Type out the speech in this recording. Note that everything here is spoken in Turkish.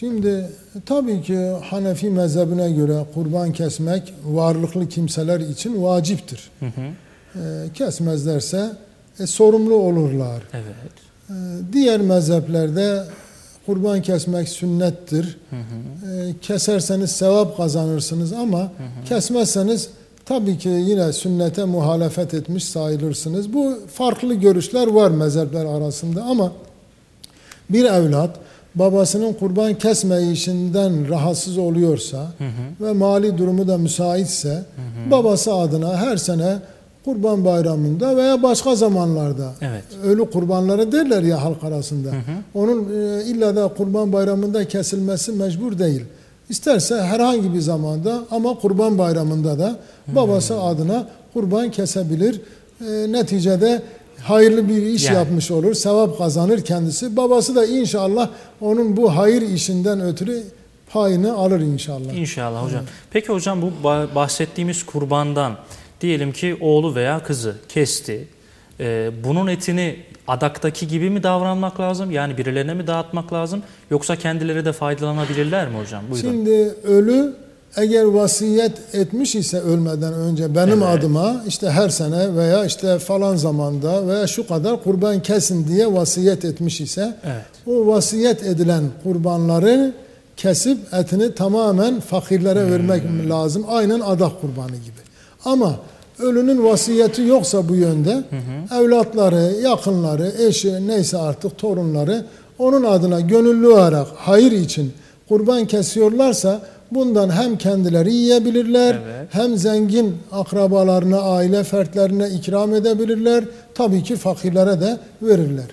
Şimdi tabii ki Hanefi mezhebine göre kurban kesmek varlıklı kimseler için vaciptir. Hı hı. Ee, kesmezlerse e, sorumlu olurlar. Evet. Ee, diğer mezheplerde kurban kesmek sünnettir. Hı hı. Ee, keserseniz sevap kazanırsınız ama kesmezseniz tabii ki yine sünnete muhalefet etmiş sayılırsınız. Bu farklı görüşler var mezhepler arasında ama bir evlat babasının kurban kesme işinden rahatsız oluyorsa Hı hı. ve mali durumu da müsaitse babası adına her sene kurban bayramında veya başka zamanlarda Evet. ölü kurbanları derler ya halk arasında. hı. Onun e, illa da kurban bayramında kesilmesi mecbur değil. İsterse herhangi bir zamanda ama kurban bayramında da babası adına kurban kesebilir. E, neticede hayırlı bir iş Yani. yapmış olur, sevap kazanır kendisi. Babası da inşallah onun bu hayır işinden ötürü payını alır inşallah. İnşallah hocam. Peki hocam bu ba- bahsettiğimiz kurbandan diyelim ki oğlu veya kızı kesti. Ee, bunun etini adaktaki gibi mi davranmak lazım? Yani birilerine mi dağıtmak lazım? Yoksa kendileri de faydalanabilirler mi hocam? Buyurun. Şimdi ölü eğer vasiyet etmiş ise ölmeden önce benim Evet. adıma işte her sene veya işte falan zamanda veya şu kadar kurban kesin diye vasiyet etmiş ise Evet. o vasiyet edilen kurbanları kesip etini tamamen fakirlere vermek lazım. Aynen adak kurbanı gibi. Ama ölünün vasiyeti yoksa bu yönde evlatları, yakınları, eşi neyse artık torunları onun adına gönüllü olarak hayır için kurban kesiyorlarsa bundan hem kendileri yiyebilirler Evet. hem zengin akrabalarına, aile fertlerine ikram edebilirler. Tabii ki fakirlere de verirler.